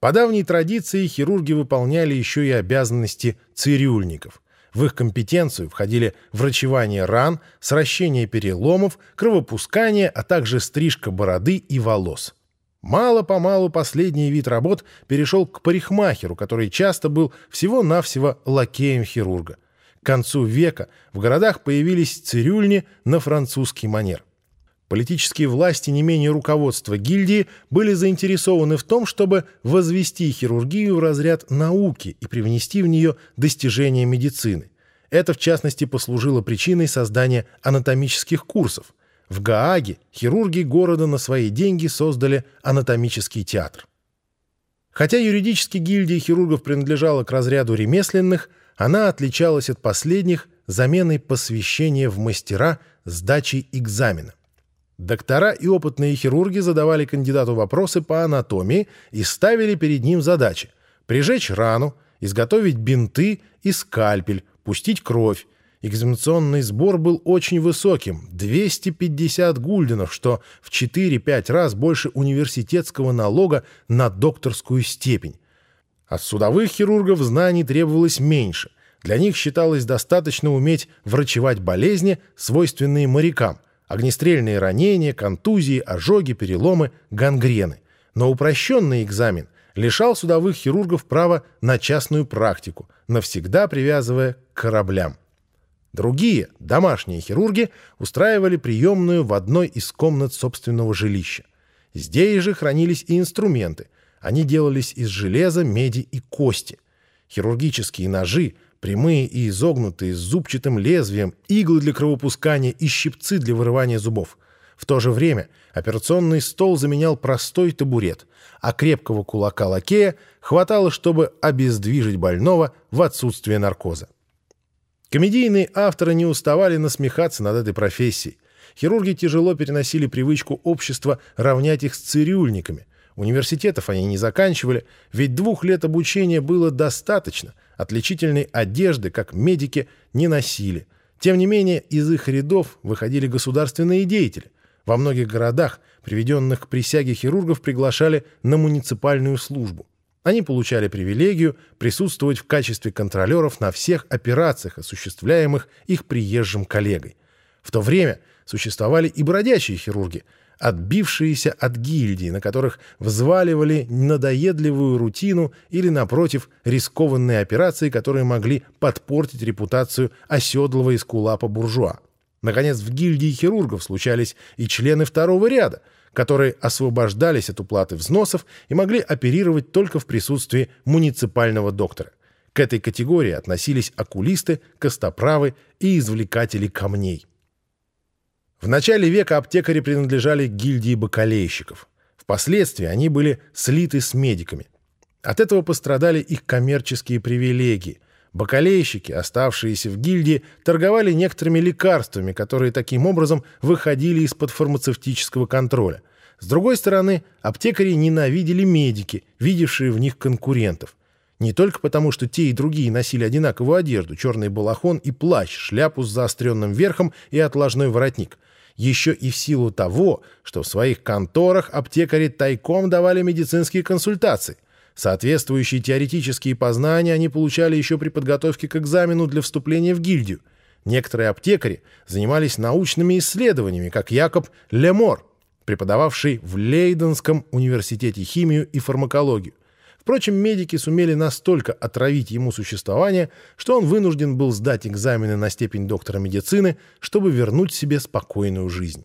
По давней традиции хирурги выполняли еще и обязанности цирюльников. В их компетенцию входили врачевание ран, сращение переломов, кровопускание, а также стрижка бороды и волос. Мало-помалу последний вид работ перешел к парикмахеру, который часто был всего-навсего лакеем хирурга. К концу века в городах появились цирюльни на французский манер. Политические власти, не менее руководства гильдии, были заинтересованы в том, чтобы возвести хирургию в разряд науки и привнести в нее достижения медицины. Это, в частности, послужило причиной создания анатомических курсов. В Гааге хирурги города на свои деньги создали анатомический театр. Хотя юридически гильдия хирургов принадлежала к разряду ремесленных, она отличалась от последних заменой посвящения в мастера сдачей экзамена. Доктора и опытные хирурги задавали кандидату вопросы по анатомии и ставили перед ним задачи – прижечь рану, изготовить бинты и скальпель, пустить кровь. Экзаменационный сбор был очень высоким – 250 гульденов, что в 4-5 раз больше университетского налога на докторскую степень. От судовых хирургов знаний требовалось меньше. Для них считалось достаточно уметь врачевать болезни, свойственные морякам – огнестрельные ранения, контузии, ожоги, переломы, гангрены. Но упрощенный экзамен лишал судовых хирургов права на частную практику, навсегда привязывая к кораблям. Другие, домашние хирурги, устраивали приемную в одной из комнат собственного жилища. Здесь же хранились и инструменты. Они делались из железа, меди и кости. Хирургические ножи – прямые и изогнутые, с зубчатым лезвием, иглы для кровопускания и щипцы для вырывания зубов. В то же время операционный стол заменял простой табурет, а крепкого кулака лакея хватало, чтобы обездвижить больного в отсутствие наркоза. Комедийные авторы не уставали насмехаться над этой профессией. Хирурги тяжело переносили привычку общества равнять их с цирюльниками. Университетов они не заканчивали, ведь двух лет обучения было достаточно – Отличительной одежды, как медики, не носили. Тем не менее, из их рядов выходили государственные деятели. Во многих городах приведенных к присяге хирургов приглашали на муниципальную службу. Они получали привилегию присутствовать в качестве контролеров на всех операциях, осуществляемых их приезжим коллегой. В то время существовали и бродячие хирурги – отбившиеся от гильдии, на которых взваливали надоедливую рутину или, напротив, рискованные операции, которые могли подпортить репутацию оседлого эскулапа буржуа. Наконец, в гильдии хирургов случались и члены второго ряда, которые освобождались от уплаты взносов и могли оперировать только в присутствии муниципального доктора. К этой категории относились окулисты, костоправы и извлекатели камней. В начале века аптекари принадлежали гильдии бакалейщиков. Впоследствии они были слиты с медиками. От этого пострадали их коммерческие привилегии. Бакалейщики, оставшиеся в гильдии, торговали некоторыми лекарствами, которые таким образом выходили из-под фармацевтического контроля. С другой стороны, аптекари ненавидели медики, видевшие в них конкурентов. Не только потому, что те и другие носили одинаковую одежду, черный балахон и плащ, шляпу с заостренным верхом и отложной воротник – еще и в силу того, что в своих конторах аптекари тайком давали медицинские консультации. Соответствующие теоретические познания они получали еще при подготовке к экзамену для вступления в гильдию. Некоторые аптекари занимались научными исследованиями, как Якоб Лемор, преподававший в Лейденском университете химию и фармакологию. Впрочем, медики сумели настолько отравить ему существование, что он вынужден был сдать экзамены на степень доктора медицины, чтобы вернуть себе спокойную жизнь.